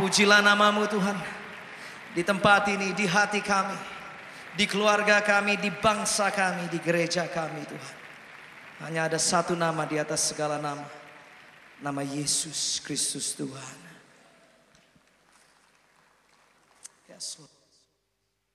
Pujilah namamu Tuhan. Di tempat ini, di hati kami. Di keluarga kami, di bangsa kami, di gereja kami Tuhan. Hanya ada satu nama di atas segala nama. Nama Yesus Kristus Tuhan. Yes, Lord.